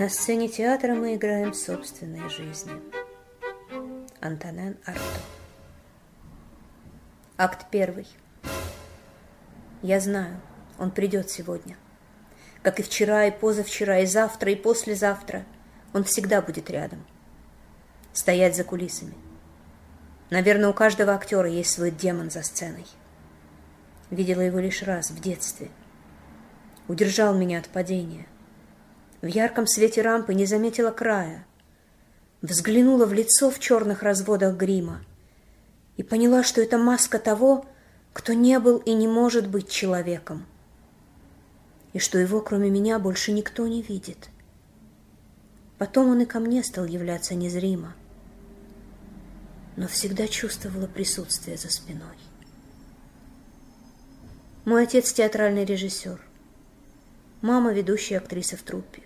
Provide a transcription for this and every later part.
На сцене театра мы играем собственные жизни. Антонен Арто. Акт первый. Я знаю, он придет сегодня. Как и вчера, и позавчера, и завтра, и послезавтра. Он всегда будет рядом. Стоять за кулисами. Наверное, у каждого актера есть свой демон за сценой. Видела его лишь раз в детстве. Удержал меня от падения – в ярком свете рампы не заметила края. Взглянула в лицо в черных разводах грима и поняла, что это маска того, кто не был и не может быть человеком, и что его, кроме меня, больше никто не видит. Потом он и ко мне стал являться незримо, но всегда чувствовала присутствие за спиной. Мой отец театральный режиссер, мама ведущая актриса в труппе.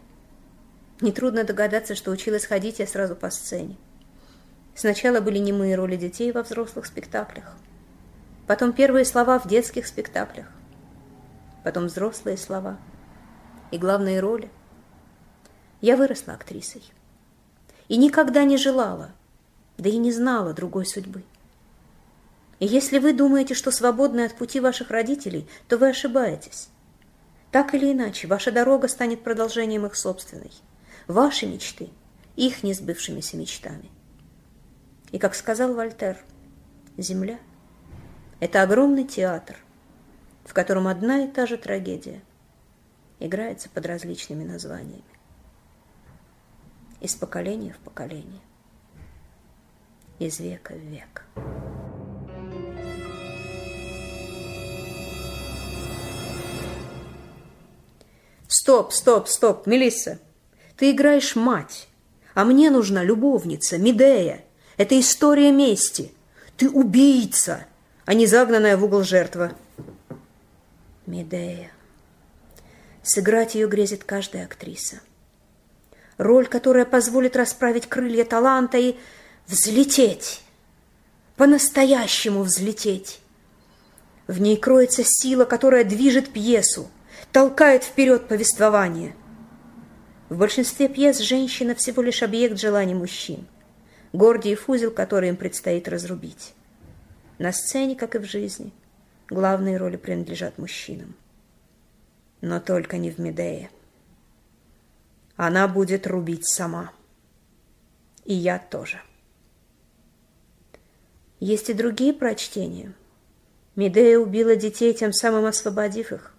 Нетрудно догадаться, что училась ходить я сразу по сцене. Сначала были немые роли детей во взрослых спектаклях. Потом первые слова в детских спектаклях. Потом взрослые слова. И главные роли. Я выросла актрисой. И никогда не желала, да и не знала другой судьбы. И если вы думаете, что свободны от пути ваших родителей, то вы ошибаетесь. Так или иначе, ваша дорога станет продолжением их собственной – ваши мечты их несбывшимися мечтами. И, как сказал Вольтер, Земля — это огромный театр, в котором одна и та же трагедия играется под различными названиями. Из поколения в поколение, из века в век. Стоп, стоп, стоп, Мелисса! Ты играешь мать, а мне нужна любовница, Медея. Это история мести. Ты убийца, а не загнанная в угол жертва. Медея. Сыграть ее грезит каждая актриса. Роль, которая позволит расправить крылья таланта и взлететь, по-настоящему взлететь. В ней кроется сила, которая движет пьесу, толкает вперед повествование – в большинстве пьес женщина всего лишь объект желаний мужчин, гордиев узел, который им предстоит разрубить. На сцене, как и в жизни, главные роли принадлежат мужчинам. Но только не в Медее. Она будет рубить сама. И я тоже. Есть и другие прочтения. Медея убила детей, тем самым освободив их.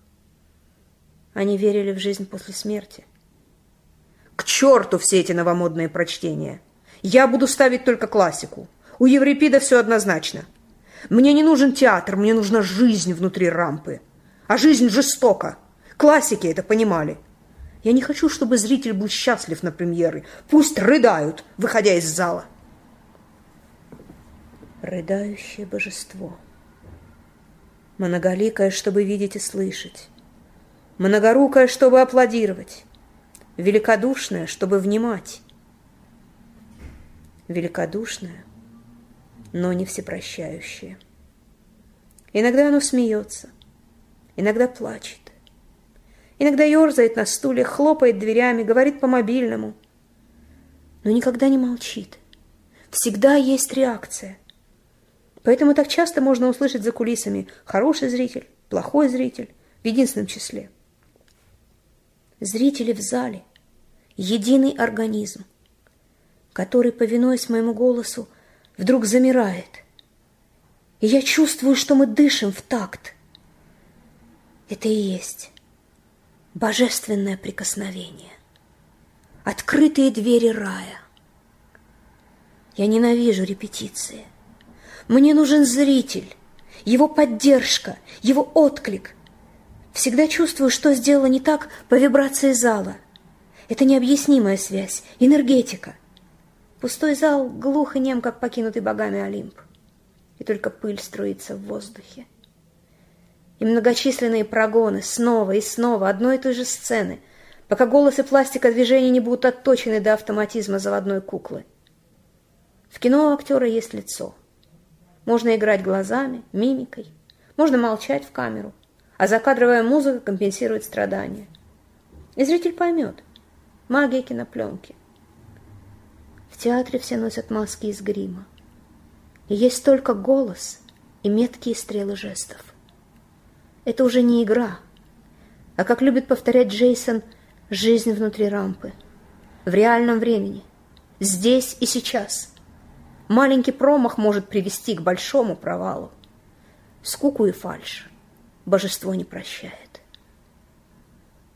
Они верили в жизнь после смерти – к черту все эти новомодные прочтения. Я буду ставить только классику. У Еврипида все однозначно. Мне не нужен театр, мне нужна жизнь внутри рампы. А жизнь жестока. Классики это понимали. Я не хочу, чтобы зритель был счастлив на премьеры. Пусть рыдают, выходя из зала. Рыдающее божество. Многоликое, чтобы видеть и слышать. Многорукое, чтобы аплодировать великодушное, чтобы внимать. Великодушное, но не всепрощающее. Иногда оно смеется, иногда плачет, иногда ерзает на стуле, хлопает дверями, говорит по мобильному, но никогда не молчит. Всегда есть реакция. Поэтому так часто можно услышать за кулисами хороший зритель, плохой зритель в единственном числе. Зрители в зале — единый организм, который, повинуясь моему голосу, вдруг замирает. И я чувствую, что мы дышим в такт. Это и есть божественное прикосновение, открытые двери рая. Я ненавижу репетиции. Мне нужен зритель, его поддержка, его отклик, Всегда чувствую, что сделала не так по вибрации зала. Это необъяснимая связь, энергетика. Пустой зал глух и нем, как покинутый богами Олимп. И только пыль струится в воздухе. И многочисленные прогоны снова и снова одной и той же сцены, пока голос и пластика движения не будут отточены до автоматизма заводной куклы. В кино у актера есть лицо. Можно играть глазами, мимикой, Можно молчать в камеру, а закадровая музыка компенсирует страдания. И зритель поймет. Магия кинопленки. В театре все носят маски из грима. И есть только голос и меткие стрелы жестов. Это уже не игра, а, как любит повторять Джейсон, жизнь внутри рампы. В реальном времени. Здесь и сейчас. Маленький промах может привести к большому провалу. Скуку и фальшь божество не прощает.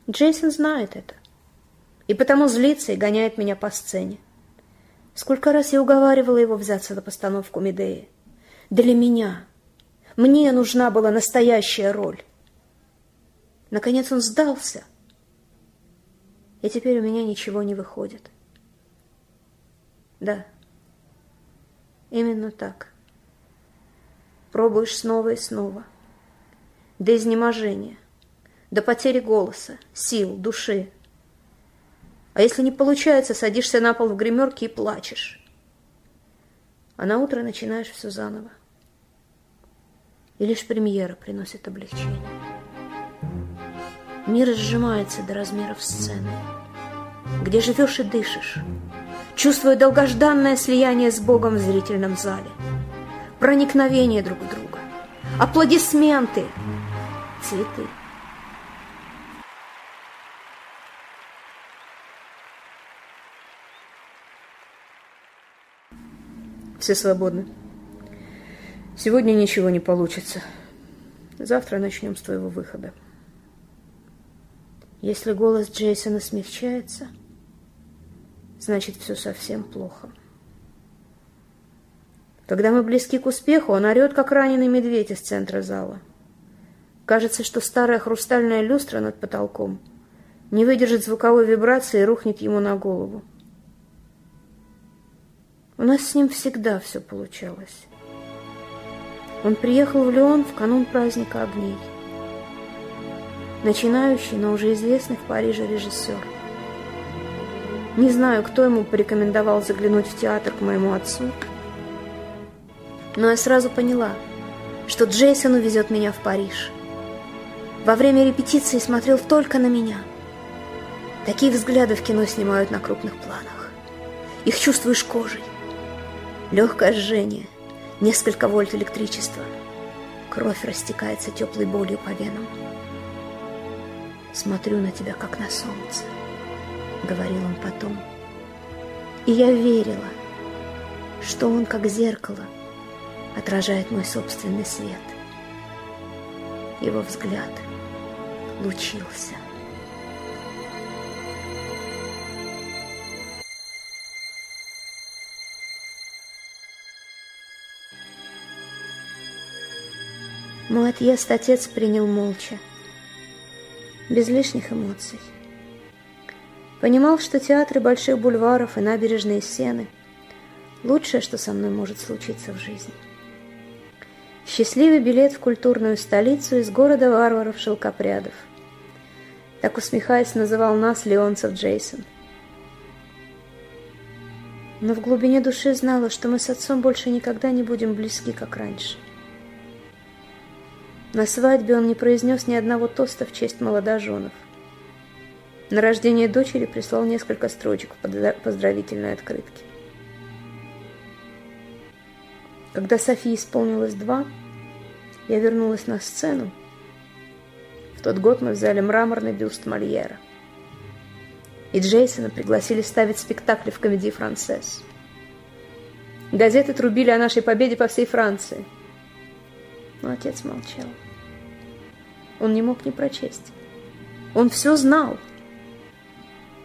Джейсон знает это. И потому злится и гоняет меня по сцене. Сколько раз я уговаривала его взяться на постановку Медеи. Для меня. Мне нужна была настоящая роль. Наконец он сдался. И теперь у меня ничего не выходит. Да, именно так. Пробуешь снова и снова. До изнеможения, до потери голоса, сил, души. А если не получается, садишься на пол в гримерке и плачешь. А на утро начинаешь все заново. И лишь премьера приносит облегчение. Мир сжимается до размеров сцены, где живешь и дышишь, чувствуя долгожданное слияние с Богом в зрительном зале, проникновение друг в друга, аплодисменты, цветы. Все свободны. Сегодня ничего не получится. Завтра начнем с твоего выхода. Если голос Джейсона смягчается, значит, все совсем плохо. Когда мы близки к успеху, он орет, как раненый медведь из центра зала. Кажется, что старая хрустальная люстра над потолком не выдержит звуковой вибрации и рухнет ему на голову. У нас с ним всегда все получалось. Он приехал в Леон в канун праздника огней начинающий, но уже известный в Париже режиссер. Не знаю, кто ему порекомендовал заглянуть в театр к моему отцу, но я сразу поняла, что Джейсон увезет меня в Париж. Во время репетиции смотрел только на меня. Такие взгляды в кино снимают на крупных планах. Их чувствуешь кожей. Легкое жжение, несколько вольт электричества. Кровь растекается теплой болью по венам. «Смотрю на тебя, как на солнце», — говорил он потом. И я верила, что он, как зеркало, отражает мой собственный свет. Его взгляд лучился. Мой отъезд отец принял молча без лишних эмоций. Понимал, что театры больших бульваров и набережные Сены – лучшее, что со мной может случиться в жизни. Счастливый билет в культурную столицу из города варваров-шелкопрядов. Так усмехаясь, называл нас Леонцев Джейсон. Но в глубине души знала, что мы с отцом больше никогда не будем близки, как раньше – на свадьбе он не произнес ни одного тоста в честь молодоженов. На рождение дочери прислал несколько строчек в поздравительной открытке. Когда Софии исполнилось два, я вернулась на сцену. В тот год мы взяли мраморный бюст Мольера. И Джейсона пригласили ставить спектакли в комедии «Францесс». Газеты трубили о нашей победе по всей Франции – но отец молчал. Он не мог не прочесть. Он все знал,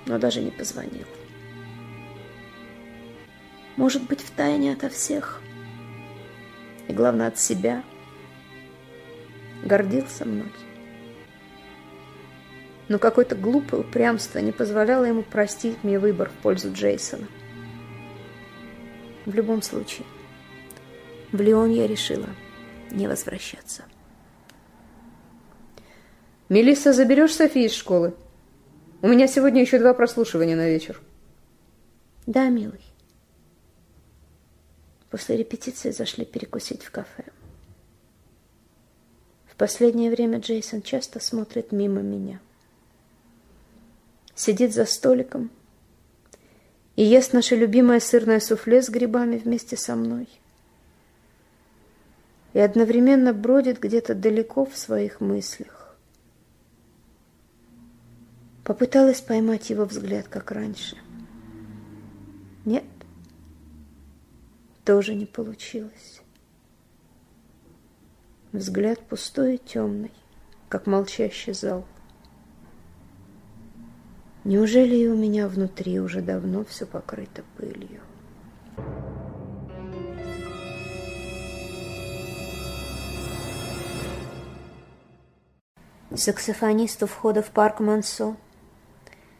но даже не позвонил. Может быть, в тайне ото всех. И главное, от себя. Гордился мной. Но какое-то глупое упрямство не позволяло ему простить мне выбор в пользу Джейсона. В любом случае, в Леон я решила – не возвращаться. Мелисса, заберешь Софи из школы? У меня сегодня еще два прослушивания на вечер. Да, милый. После репетиции зашли перекусить в кафе. В последнее время Джейсон часто смотрит мимо меня. Сидит за столиком и ест наше любимое сырное суфле с грибами вместе со мной. И одновременно бродит где-то далеко в своих мыслях. Попыталась поймать его взгляд, как раньше. Нет, тоже не получилось. Взгляд пустой и темный, как молчащий зал. Неужели и у меня внутри уже давно все покрыто пылью? Саксофонисту входа в парк Мансо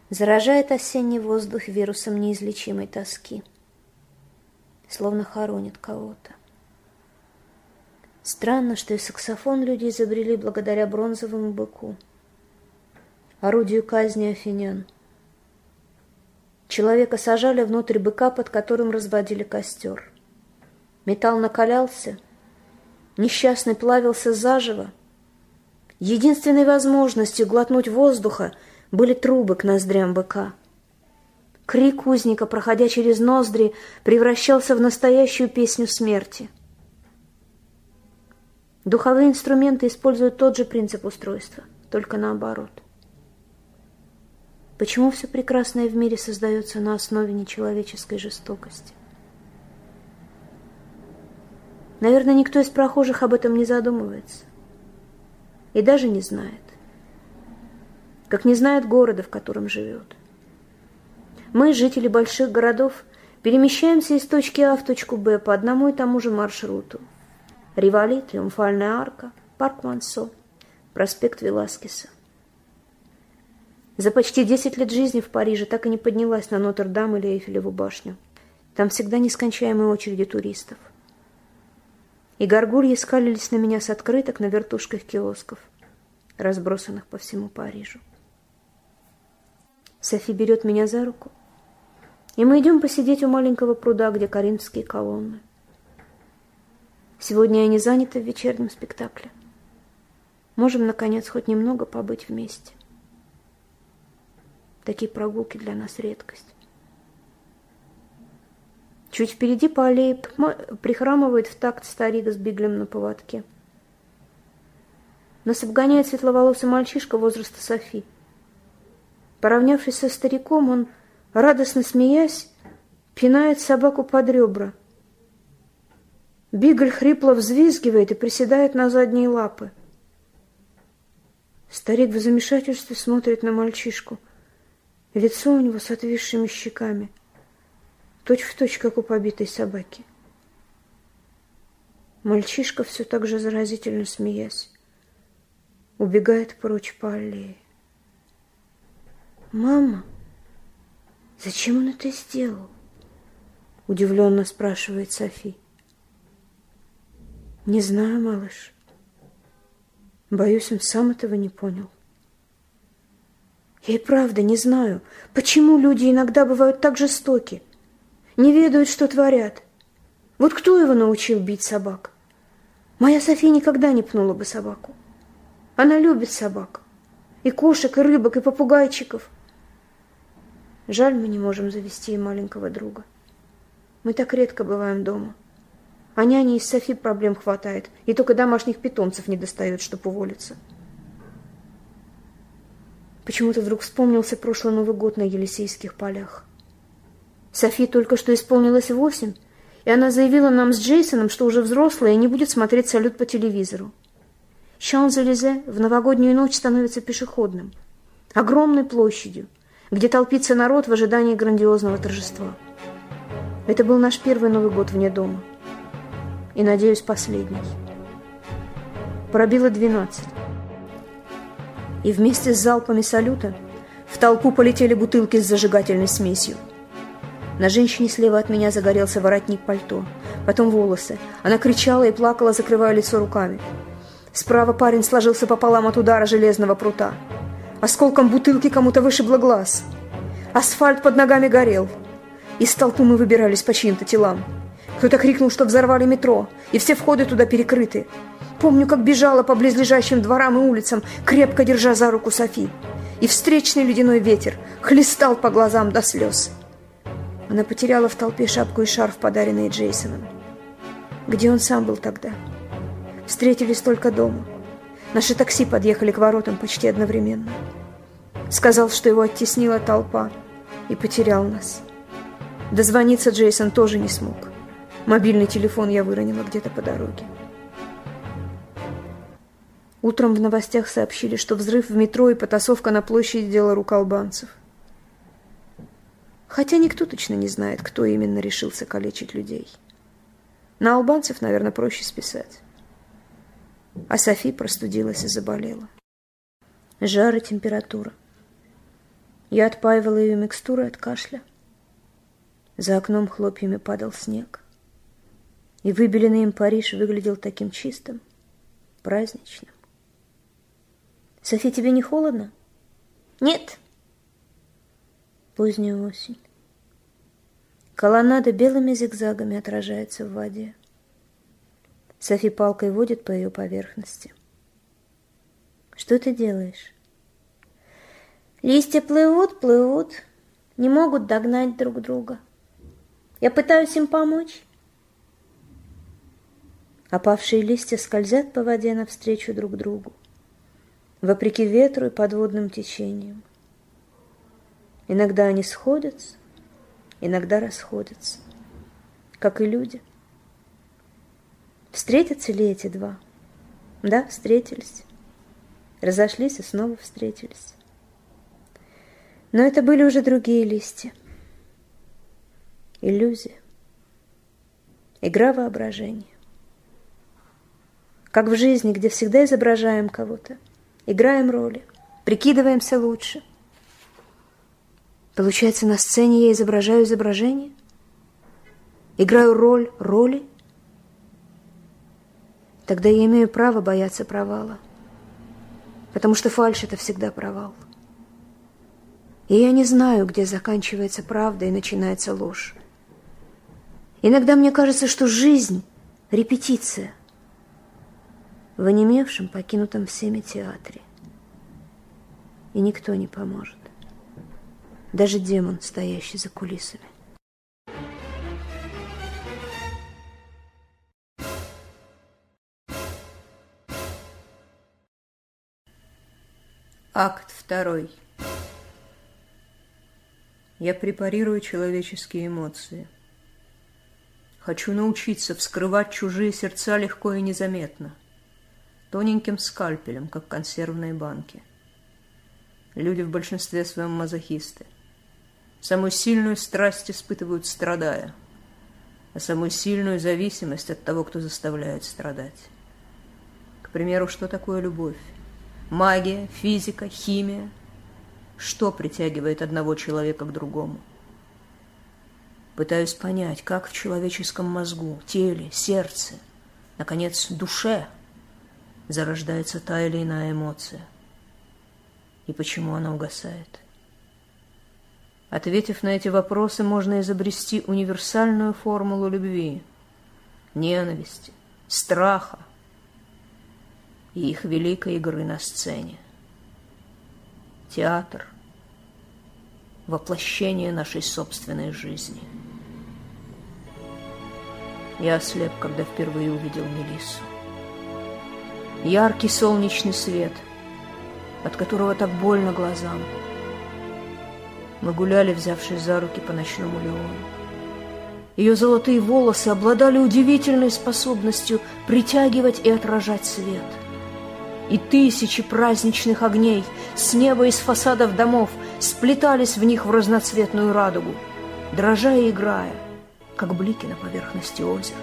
заражает осенний воздух вирусом неизлечимой тоски, словно хоронит кого-то. Странно, что и саксофон люди изобрели благодаря бронзовому быку, орудию казни афинян. Человека сажали внутрь быка, под которым разводили костер. Металл накалялся, несчастный плавился заживо. Единственной возможностью глотнуть воздуха были трубы к ноздрям быка. Крик узника, проходя через ноздри, превращался в настоящую песню смерти — Духовые инструменты используют тот же принцип устройства, только наоборот. Почему все прекрасное в мире создается на основе нечеловеческой жестокости? Наверное, никто из прохожих об этом не задумывается. И даже не знает. Как не знает города, в котором живет. Мы, жители больших городов, перемещаемся из точки А в точку Б по одному и тому же маршруту – Ривали, Триумфальная арка, парк Мансо, проспект Веласкеса. За почти 10 лет жизни в Париже так и не поднялась на Нотр-Дам или Эйфелеву башню. Там всегда нескончаемые очереди туристов. И горгульи скалились на меня с открыток на вертушках киосков, разбросанных по всему Парижу. Софи берет меня за руку, и мы идем посидеть у маленького пруда, где коринфские колонны. Сегодня я не занята в вечернем спектакле. Можем, наконец, хоть немного побыть вместе. Такие прогулки для нас редкость. Чуть впереди по аллее прихрамывает в такт старик с биглем на поводке. Нас обгоняет светловолосый мальчишка возраста Софи. Поравнявшись со стариком, он, радостно смеясь, пинает собаку под ребра – Бигль хрипло взвизгивает и приседает на задние лапы. Старик в замешательстве смотрит на мальчишку. Лицо у него с отвисшими щеками, точь в точь, как у побитой собаки. Мальчишка все так же заразительно смеясь, убегает прочь по аллее. «Мама, зачем он это сделал?» Удивленно спрашивает София. Не знаю, малыш. Боюсь, он сам этого не понял. Я и правда не знаю, почему люди иногда бывают так жестоки, не ведают, что творят. Вот кто его научил бить собак? Моя София никогда не пнула бы собаку. Она любит собак. И кошек, и рыбок, и попугайчиков. Жаль, мы не можем завести и маленького друга. Мы так редко бываем дома. — а няне из Софи проблем хватает, и только домашних питомцев не достает, чтобы уволиться. Почему-то вдруг вспомнился прошлый Новый год на Елисейских полях. Софи только что исполнилось восемь, и она заявила нам с Джейсоном, что уже взрослая и не будет смотреть салют по телевизору. Шан-Залезе в новогоднюю ночь становится пешеходным, огромной площадью, где толпится народ в ожидании грандиозного торжества. Это был наш первый Новый год вне дома – и, надеюсь, последний. Пробило двенадцать. И вместе с залпами салюта в толпу полетели бутылки с зажигательной смесью. На женщине слева от меня загорелся воротник пальто, потом волосы. Она кричала и плакала, закрывая лицо руками. Справа парень сложился пополам от удара железного прута. Осколком бутылки кому-то вышибло глаз. Асфальт под ногами горел. Из толпы мы выбирались по чьим-то телам. Кто-то крикнул, что взорвали метро, и все входы туда перекрыты. Помню, как бежала по близлежащим дворам и улицам, крепко держа за руку Софи. И встречный ледяной ветер хлестал по глазам до слез. Она потеряла в толпе шапку и шарф, подаренные Джейсоном. Где он сам был тогда? Встретились только дома. Наши такси подъехали к воротам почти одновременно. Сказал, что его оттеснила толпа и потерял нас. Дозвониться Джейсон тоже не смог. Мобильный телефон я выронила где-то по дороге. Утром в новостях сообщили, что взрыв в метро и потасовка на площади – дело рук албанцев. Хотя никто точно не знает, кто именно решился калечить людей. На албанцев, наверное, проще списать. А Софи простудилась и заболела. Жар температура. Я отпаивала ее микстурой от кашля. За окном хлопьями падал снег и выбеленный им Париж выглядел таким чистым, праздничным. «Софи, тебе не холодно?» «Нет». Поздняя осень. Колоннада белыми зигзагами отражается в воде. Софи палкой водит по ее поверхности. «Что ты делаешь?» «Листья плывут, плывут, не могут догнать друг друга. Я пытаюсь им помочь». Опавшие листья скользят по воде навстречу друг другу, вопреки ветру и подводным течениям. Иногда они сходятся, иногда расходятся, как и люди. Встретятся ли эти два? Да, встретились. Разошлись и снова встретились. Но это были уже другие листья. Иллюзия. Игра воображения как в жизни, где всегда изображаем кого-то, играем роли, прикидываемся лучше. Получается, на сцене я изображаю изображение, играю роль роли. Тогда я имею право бояться провала, потому что фальшь — это всегда провал. И я не знаю, где заканчивается правда и начинается ложь. Иногда мне кажется, что жизнь — репетиция — в онемевшем, покинутом всеми театре. И никто не поможет. Даже демон, стоящий за кулисами. Акт второй. Я препарирую человеческие эмоции. Хочу научиться вскрывать чужие сердца легко и незаметно – тоненьким скальпелем, как консервные банки. Люди в большинстве своем мазохисты. Самую сильную страсть испытывают, страдая, а самую сильную зависимость от того, кто заставляет страдать. К примеру, что такое любовь? Магия, физика, химия. Что притягивает одного человека к другому? Пытаюсь понять, как в человеческом мозгу, теле, сердце, наконец, душе – зарождается та или иная эмоция. И почему она угасает? Ответив на эти вопросы, можно изобрести универсальную формулу любви, ненависти, страха и их великой игры на сцене. Театр – воплощение нашей собственной жизни. Я ослеп, когда впервые увидел Мелиссу яркий солнечный свет, от которого так больно глазам. Мы гуляли, взявшись за руки по ночному Леону. Ее золотые волосы обладали удивительной способностью притягивать и отражать свет. И тысячи праздничных огней с неба и с фасадов домов сплетались в них в разноцветную радугу, дрожа и играя, как блики на поверхности озера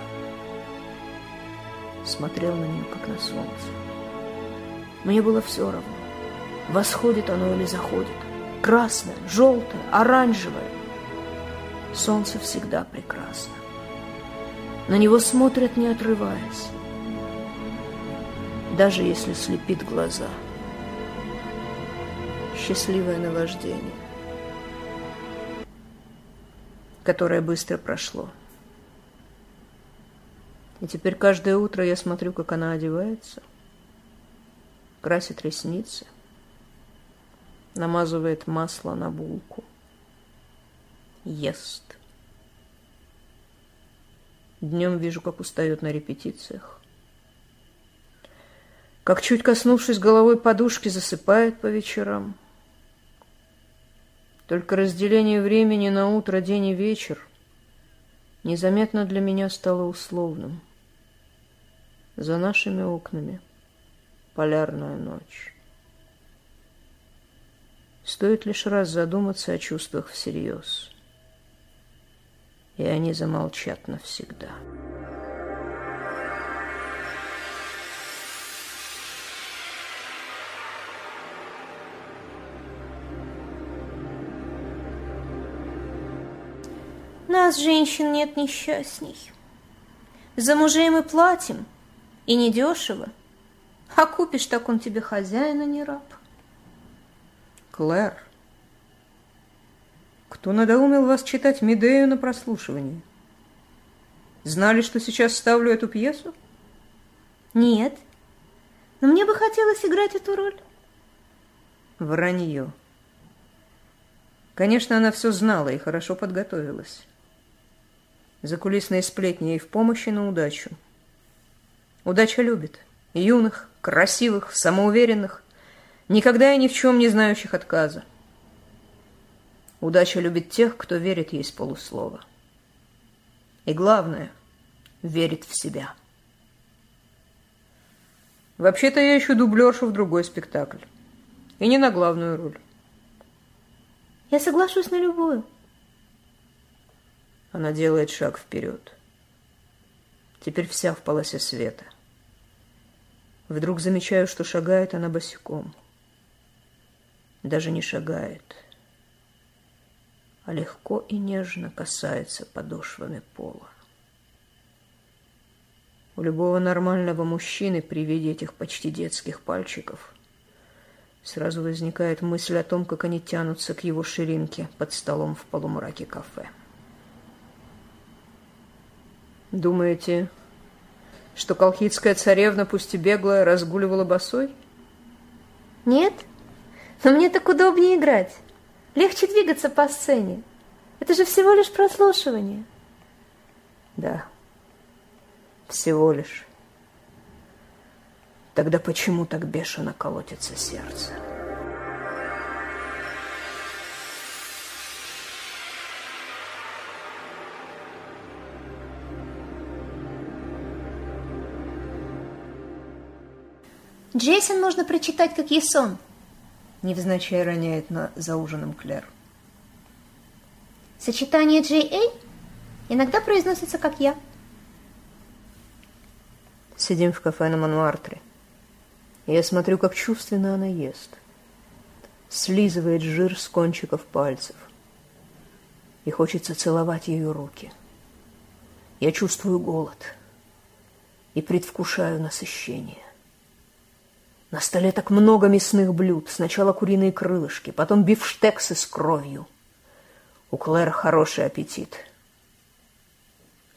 смотрел на нее, как на солнце. Мне было все равно, восходит оно или заходит, красное, желтое, оранжевое. Солнце всегда прекрасно. На него смотрят, не отрываясь, даже если слепит глаза. Счастливое наваждение, которое быстро прошло. И теперь каждое утро я смотрю, как она одевается, красит ресницы, намазывает масло на булку, ест. Днем вижу, как устает на репетициях. Как чуть коснувшись головой подушки, засыпает по вечерам. Только разделение времени на утро, день и вечер незаметно для меня стало условным. За нашими окнами полярная ночь. Стоит лишь раз задуматься о чувствах всерьез, и они замолчат навсегда. Нас, женщин, нет несчастней. За мужей мы платим, и недешево. А купишь, так он тебе хозяин, а не раб. Клэр, кто надоумил вас читать Медею на прослушивании? Знали, что сейчас ставлю эту пьесу? Нет, но мне бы хотелось играть эту роль. Вранье. Конечно, она все знала и хорошо подготовилась. Закулисные сплетни ей в помощи на удачу. Удача любит юных, красивых, самоуверенных, никогда и ни в чем не знающих отказа. Удача любит тех, кто верит ей с полуслова. И главное, верит в себя. Вообще-то я ищу дублершу в другой спектакль. И не на главную роль. Я соглашусь на любую. Она делает шаг вперед. Теперь вся в полосе света. Вдруг замечаю, что шагает она босиком. Даже не шагает, а легко и нежно касается подошвами пола. У любого нормального мужчины при виде этих почти детских пальчиков сразу возникает мысль о том, как они тянутся к его ширинке под столом в полумраке кафе. Думаете, что колхидская царевна, пусть и беглая, разгуливала босой? Нет, но мне так удобнее играть. Легче двигаться по сцене. Это же всего лишь прослушивание. Да, всего лишь. Тогда почему так бешено колотится сердце? Джейсон можно прочитать как Есон. Невзначай роняет на, за ужином Клэр. Сочетание Эй иногда произносится как я. Сидим в кафе на Мануартре. Я смотрю, как чувственно она ест. Слизывает жир с кончиков пальцев. И хочется целовать ее руки. Я чувствую голод и предвкушаю насыщение. На столе так много мясных блюд. Сначала куриные крылышки, потом бифштексы с кровью. У Клэр хороший аппетит.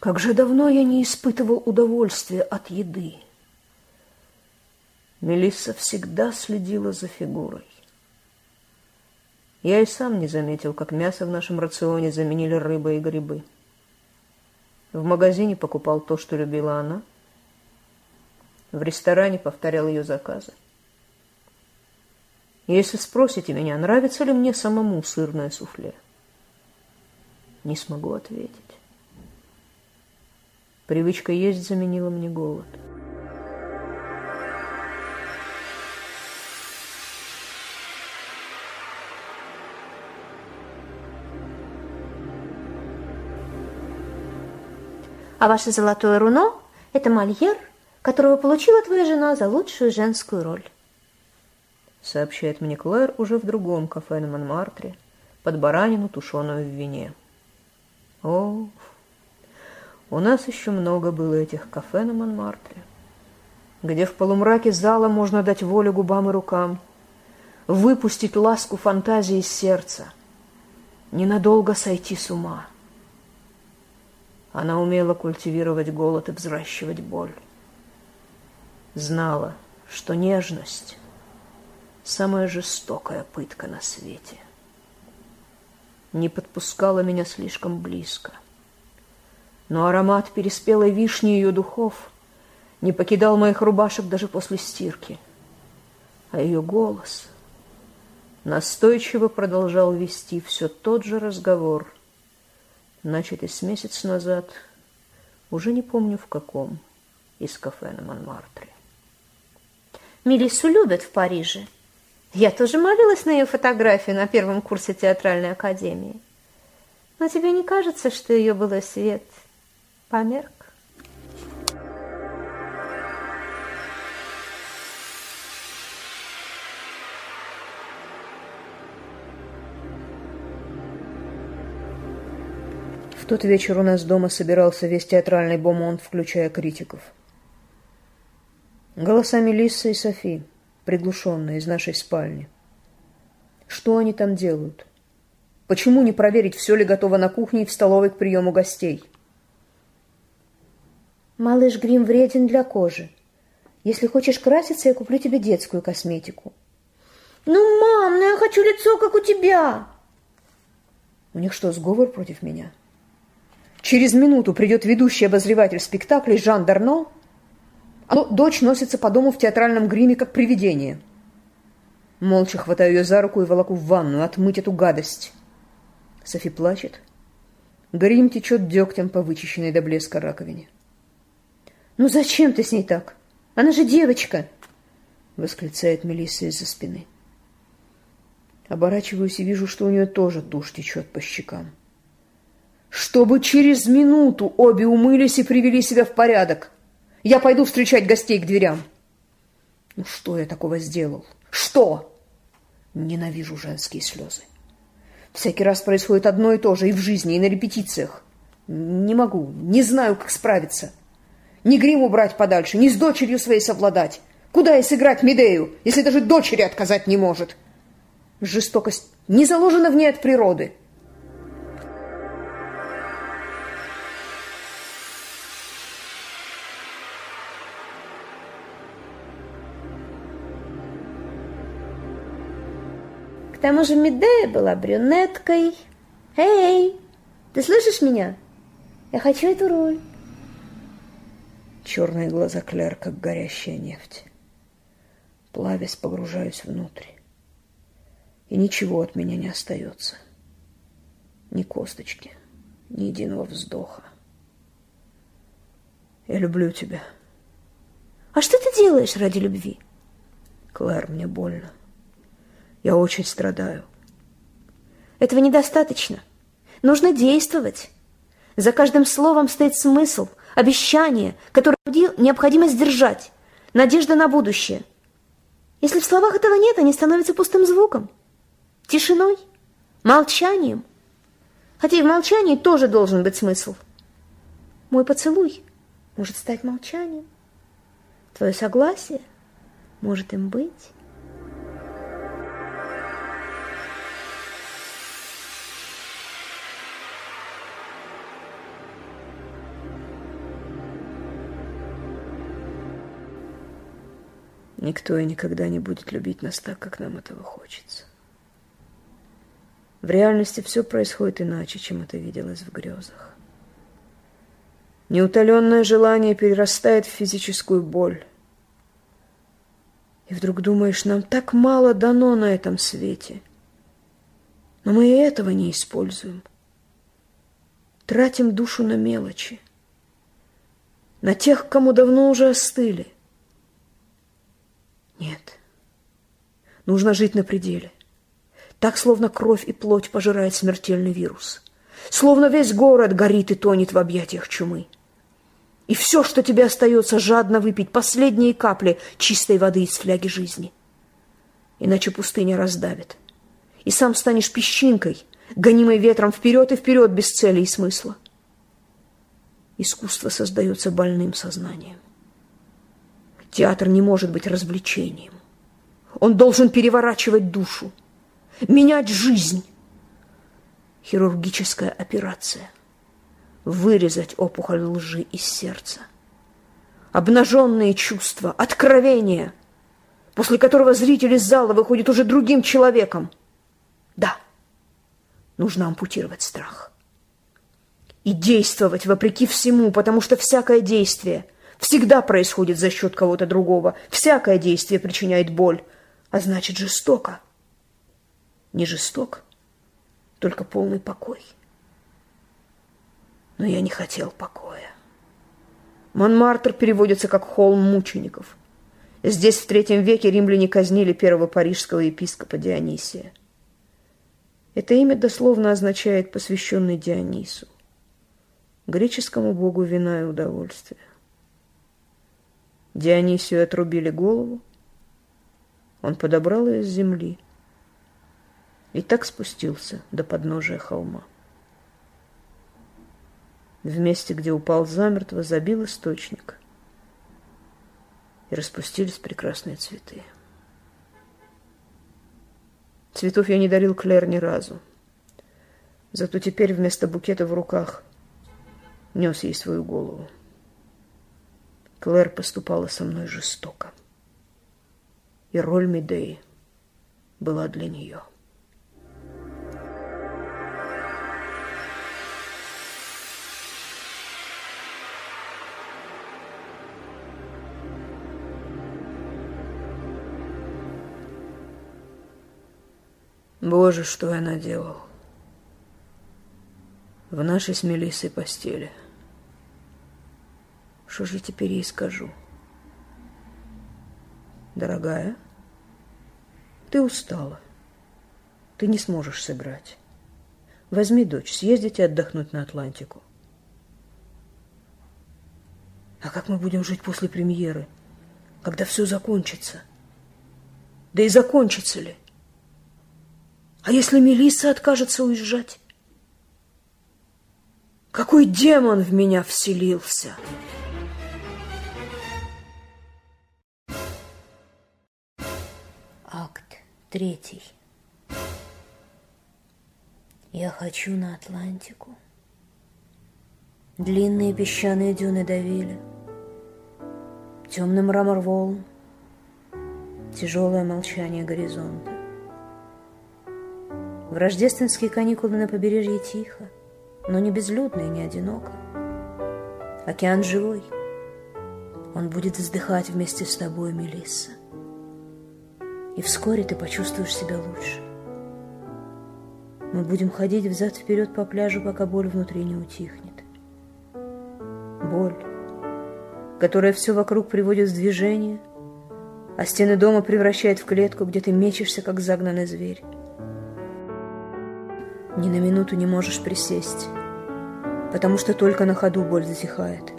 Как же давно я не испытывал удовольствия от еды. Мелисса всегда следила за фигурой. Я и сам не заметил, как мясо в нашем рационе заменили рыба и грибы. В магазине покупал то, что любила она. В ресторане повторял ее заказы. Если спросите меня, нравится ли мне самому сырное суфле, не смогу ответить. Привычка есть заменила мне голод. А ваше золотое руно – это мольер, которого получила твоя жена за лучшую женскую роль сообщает мне Клэр уже в другом кафе на Монмартре, под баранину, тушеную в вине. О, у нас еще много было этих кафе на Монмартре, где в полумраке зала можно дать волю губам и рукам, выпустить ласку фантазии из сердца, ненадолго сойти с ума. Она умела культивировать голод и взращивать боль. Знала, что нежность – самая жестокая пытка на свете. Не подпускала меня слишком близко. Но аромат переспелой вишни ее духов не покидал моих рубашек даже после стирки. А ее голос настойчиво продолжал вести все тот же разговор – начатый с месяц назад, уже не помню в каком, из кафе на Монмартре. Мелиссу любят в Париже. Я тоже молилась на ее фотографию на первом курсе театральной академии. Но тебе не кажется, что ее было свет померк? В тот вечер у нас дома собирался весь театральный бомонд, включая критиков. Голоса Мелиссы и Софи, приглушенные из нашей спальни. Что они там делают? Почему не проверить, все ли готово на кухне и в столовой к приему гостей? Малыш грим вреден для кожи. Если хочешь краситься, я куплю тебе детскую косметику. Ну, мам, ну я хочу лицо, как у тебя. У них что, сговор против меня? — Через минуту придет ведущий обозреватель спектакля Жан Дарно, а дочь носится по дому в театральном гриме, как привидение. Молча хватаю ее за руку и волоку в ванну, отмыть эту гадость. Софи плачет. Грим течет дегтем по вычищенной до блеска раковине. «Ну зачем ты с ней так? Она же девочка!» Восклицает Мелисса из-за спины. Оборачиваюсь и вижу, что у нее тоже тушь течет по щекам чтобы через минуту обе умылись и привели себя в порядок. Я пойду встречать гостей к дверям. Ну что я такого сделал? Что? Ненавижу женские слезы. Всякий раз происходит одно и то же и в жизни, и на репетициях. Не могу, не знаю, как справиться. Ни грим убрать подальше, ни с дочерью своей совладать. Куда ей сыграть Медею, если даже дочери отказать не может? Жестокость не заложена в ней от природы. Тому же Медея была брюнеткой. Эй, ты слышишь меня? Я хочу эту роль. Черные глаза Кляр, как горящая нефть. Плавясь, погружаюсь внутрь. И ничего от меня не остается. Ни косточки, ни единого вздоха. Я люблю тебя. А что ты делаешь ради любви? Клэр, мне больно. Я очень страдаю. Этого недостаточно. Нужно действовать. За каждым словом стоит смысл, обещание, которое необходимо сдержать, надежда на будущее. Если в словах этого нет, они становятся пустым звуком, тишиной, молчанием. Хотя и в молчании тоже должен быть смысл. Мой поцелуй может стать молчанием. Твое согласие может им быть. Никто и никогда не будет любить нас так, как нам этого хочется. В реальности все происходит иначе, чем это виделось в грезах. Неутоленное желание перерастает в физическую боль. И вдруг думаешь, нам так мало дано на этом свете. Но мы и этого не используем. Тратим душу на мелочи. На тех, кому давно уже остыли. Нет. Нужно жить на пределе. Так, словно кровь и плоть пожирает смертельный вирус. Словно весь город горит и тонет в объятиях чумы. И все, что тебе остается, жадно выпить последние капли чистой воды из фляги жизни. Иначе пустыня раздавит. И сам станешь песчинкой, гонимой ветром вперед и вперед без цели и смысла. Искусство создается больным сознанием. Театр не может быть развлечением. Он должен переворачивать душу, менять жизнь. Хирургическая операция. вырезать опухоль лжи из сердца. Обнаженные чувства, откровения, после которого зритель из зала выходит уже другим человеком. Да, нужно ампутировать страх. И действовать вопреки всему, потому что всякое действие всегда происходит за счет кого-то другого. Всякое действие причиняет боль, а значит жестоко. Не жесток, только полный покой. Но я не хотел покоя. Монмартр переводится как «холм мучеников». Здесь в третьем веке римляне казнили первого парижского епископа Дионисия. Это имя дословно означает «посвященный Дионису», греческому богу вина и удовольствия. Дионисию отрубили голову, он подобрал ее с земли и так спустился до подножия холма. В месте, где упал замертво, забил источник, и распустились прекрасные цветы. Цветов я не дарил Клэр ни разу. Зато теперь вместо букета в руках нес ей свою голову. Клэр поступала со мной жестоко. И роль Медеи была для нее. Боже, что я наделал. В нашей с постели. Что же теперь ей скажу? Дорогая, ты устала. Ты не сможешь сыграть. Возьми дочь, съездите отдохнуть на Атлантику. А как мы будем жить после премьеры, когда все закончится? Да и закончится ли? А если Мелисса откажется уезжать? Какой демон в меня вселился? Третий. Я хочу на Атлантику. Длинные песчаные дюны давили. Темный мрамор волн. Тяжелое молчание горизонта. В рождественские каникулы на побережье тихо, но не безлюдно и не одиноко. Океан живой. Он будет вздыхать вместе с тобой, Мелисса. И вскоре ты почувствуешь себя лучше. Мы будем ходить взад-вперед по пляжу, пока боль внутри не утихнет. Боль, которая все вокруг приводит в движение, а стены дома превращает в клетку, где ты мечешься, как загнанный зверь. Ни на минуту не можешь присесть, потому что только на ходу боль затихает.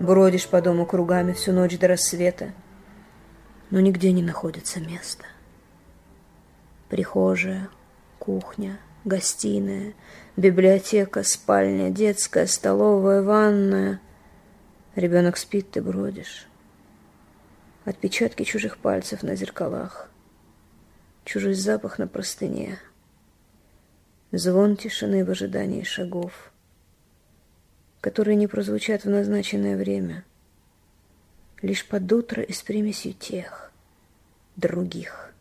Бродишь по дому кругами всю ночь до рассвета, но нигде не находится места. Прихожая, кухня, гостиная, библиотека, спальня, детская, столовая, ванная. Ребенок спит, ты бродишь. Отпечатки чужих пальцев на зеркалах, чужой запах на простыне — звон тишины в ожидании шагов, которые не прозвучат в назначенное время, лишь под утро и с примесью тех, других.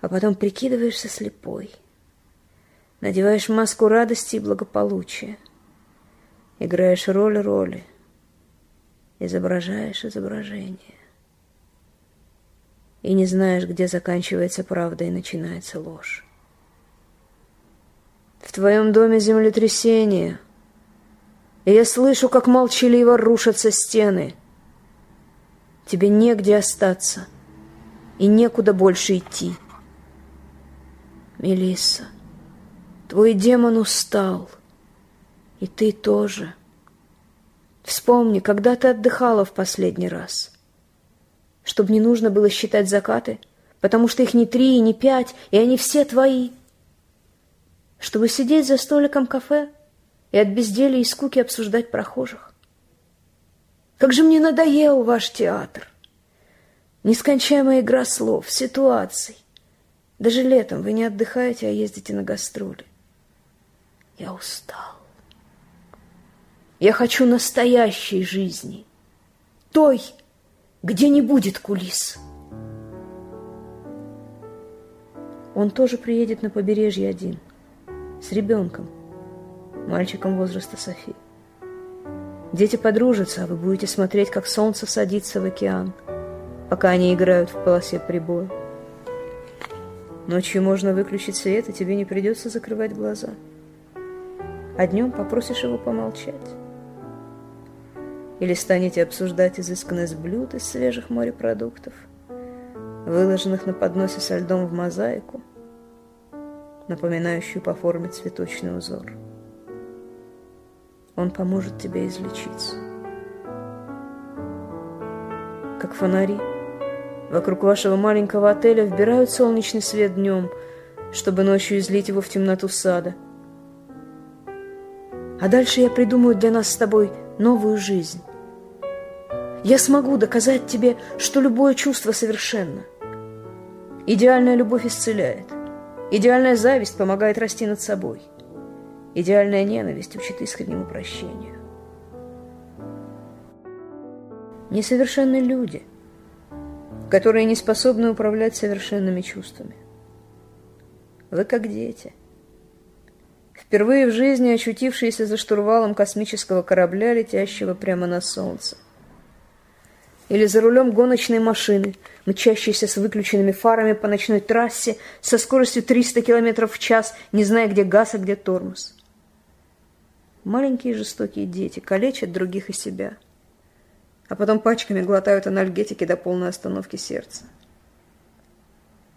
А потом прикидываешься слепой, надеваешь маску радости и благополучия, играешь роль роли, изображаешь изображение. И не знаешь, где заканчивается правда и начинается ложь. В твоем доме землетрясение, и я слышу, как молчаливо рушатся стены. Тебе негде остаться, и некуда больше идти. Мелисса, твой демон устал, и ты тоже. Вспомни, когда ты отдыхала в последний раз, чтобы не нужно было считать закаты, потому что их не три и не пять, и они все твои — чтобы сидеть за столиком кафе и от безделия и скуки обсуждать прохожих. Как же мне надоел ваш театр! Нескончаемая игра слов, ситуаций. Даже летом вы не отдыхаете, а ездите на гастроли. Я устал. Я хочу настоящей жизни. Той, где не будет кулис. Он тоже приедет на побережье один, с ребенком, мальчиком возраста Софи. Дети подружатся, а вы будете смотреть, как солнце садится в океан, пока они играют в полосе прибоя. Ночью можно выключить свет, и тебе не придется закрывать глаза. А днем попросишь его помолчать. Или станете обсуждать изысканность блюд из свежих морепродуктов – выложенных на подносе со льдом в мозаику, напоминающую по форме цветочный узор. Он поможет тебе излечиться. Как фонари, вокруг вашего маленького отеля вбирают солнечный свет днем, чтобы ночью излить его в темноту сада. А дальше я придумаю для нас с тобой новую жизнь. Я смогу доказать тебе, что любое чувство совершенно. Идеальная любовь исцеляет. Идеальная зависть помогает расти над собой. Идеальная ненависть учит искреннему прощению. Несовершенны люди, которые не способны управлять совершенными чувствами. Вы как дети. Впервые в жизни очутившиеся за штурвалом космического корабля, летящего прямо на Солнце – или за рулем гоночной машины, мчащейся с выключенными фарами по ночной трассе со скоростью 300 км в час, не зная, где газ, а где тормоз. Маленькие жестокие дети калечат других и себя, а потом пачками глотают анальгетики до полной остановки сердца.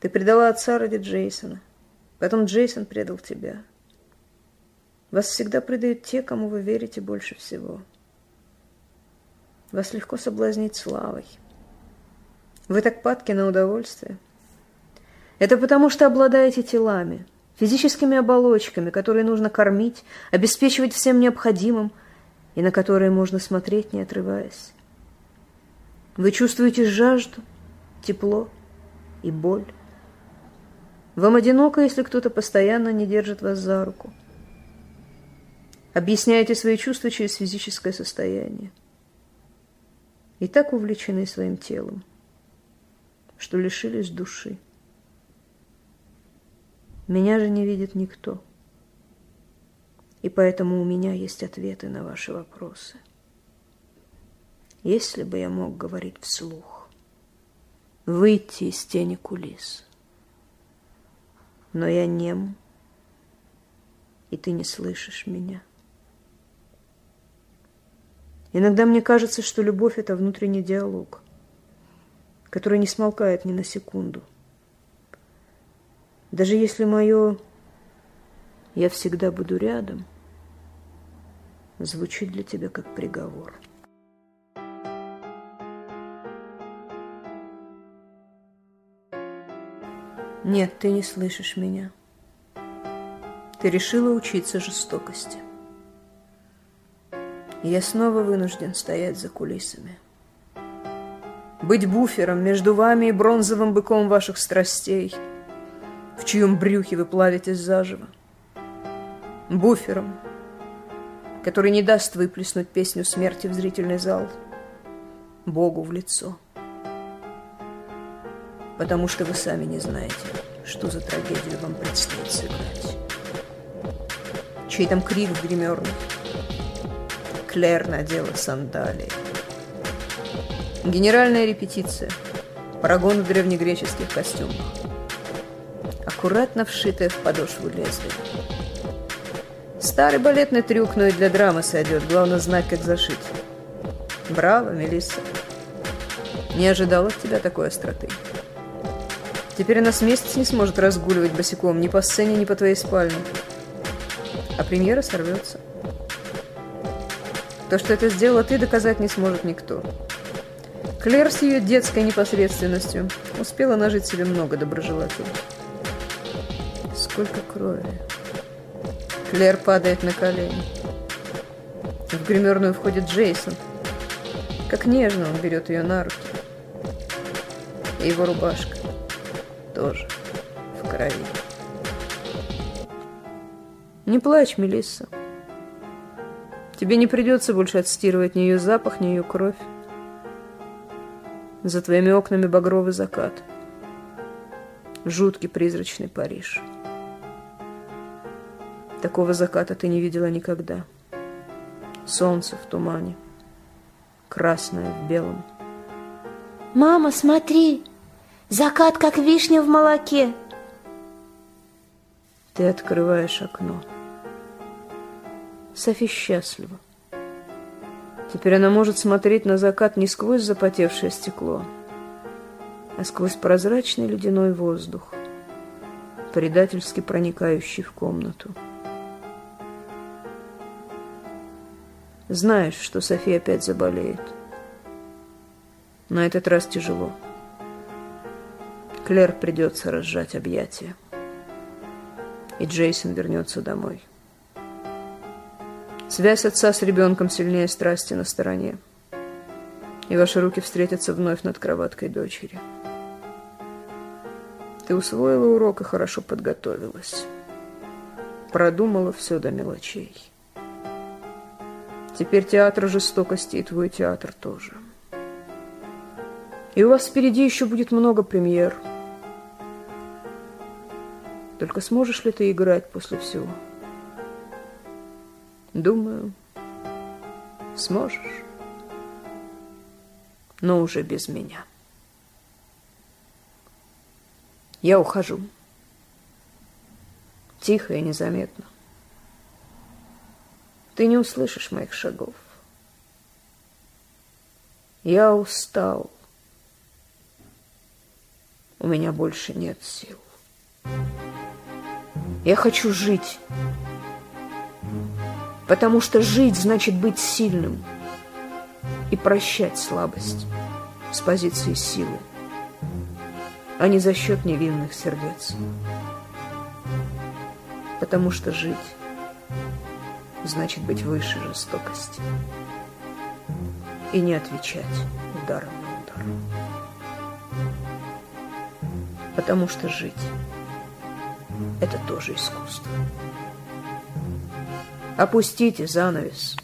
Ты предала отца ради Джейсона, потом Джейсон предал тебя. Вас всегда предают те, кому вы верите больше всего. Вас легко соблазнить славой. Вы так падки на удовольствие. Это потому, что обладаете телами, физическими оболочками, которые нужно кормить, обеспечивать всем необходимым и на которые можно смотреть, не отрываясь. Вы чувствуете жажду, тепло и боль. Вам одиноко, если кто-то постоянно не держит вас за руку. Объясняете свои чувства через физическое состояние и так увлечены своим телом, что лишились души. Меня же не видит никто, и поэтому у меня есть ответы на ваши вопросы. Если бы я мог говорить вслух, выйти из тени кулис, но я нем, и ты не слышишь меня. Иногда мне кажется, что любовь – это внутренний диалог, который не смолкает ни на секунду. Даже если мое «я всегда буду рядом» звучит для тебя как приговор. Нет, ты не слышишь меня. Ты решила учиться жестокости я снова вынужден стоять за кулисами. Быть буфером между вами и бронзовым быком ваших страстей, в чьем брюхе вы плавитесь заживо. Буфером, который не даст выплеснуть песню смерти в зрительный зал, Богу в лицо. Потому что вы сами не знаете, что за трагедию вам предстоит сыграть. Чей там крик в гримерной, Клэр надела сандалии. Генеральная репетиция. Парагон в древнегреческих костюмах. Аккуратно вшитая в подошву лезвие. Старый балетный трюк, но и для драмы сойдет. Главное знать, как зашить. Браво, Мелисса. Не ожидал от тебя такой остроты. Теперь она с месяц не сможет разгуливать босиком ни по сцене, ни по твоей спальне. А премьера сорвется. То, что это сделала ты, доказать не сможет никто. Клэр с ее детской непосредственностью успела нажить себе много доброжелателей. Сколько крови. Клэр падает на колени. В гримерную входит Джейсон. Как нежно он берет ее на руки. И его рубашка тоже в крови. Не плачь, Мелисса. Тебе не придется больше отстирывать ни ее запах, ни ее кровь. За твоими окнами багровый закат. Жуткий призрачный Париж. Такого заката ты не видела никогда. Солнце в тумане, красное в белом. Мама, смотри, закат как вишня в молоке. Ты открываешь окно. Софи счастлива. Теперь она может смотреть на закат не сквозь запотевшее стекло, а сквозь прозрачный ледяной воздух, предательски проникающий в комнату. Знаешь, что София опять заболеет. На этот раз тяжело. Клэр придется разжать объятия. И Джейсон вернется домой. Связь отца с ребенком сильнее страсти на стороне. И ваши руки встретятся вновь над кроваткой дочери. Ты усвоила урок и хорошо подготовилась. Продумала все до мелочей. Теперь театр жестокости и твой театр тоже. И у вас впереди еще будет много премьер. Только сможешь ли ты играть после всего? Думаю, сможешь. Но уже без меня. Я ухожу. Тихо и незаметно. Ты не услышишь моих шагов. Я устал. У меня больше нет сил. Я хочу жить потому что жить значит быть сильным и прощать слабость с позиции силы, а не за счет невинных сердец. Потому что жить значит быть выше жестокости и не отвечать ударом на удар. Потому что жить – это тоже искусство. Опустите занавес.